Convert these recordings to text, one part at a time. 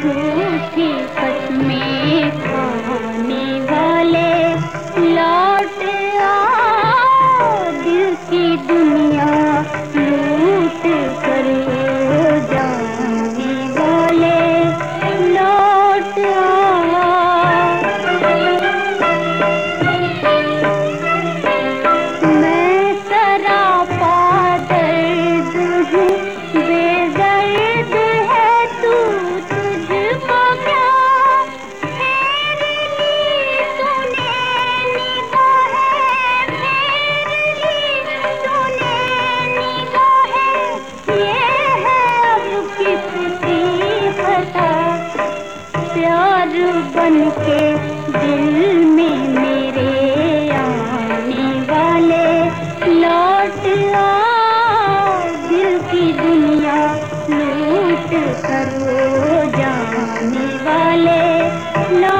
主席。प्यार बन के दिल में मेरे आने वाले लौट दिल की दुनिया लूट करो जाने वाले लौट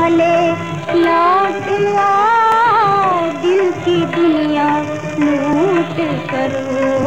वाले लौट आ दिल की दुनिया लूट करो।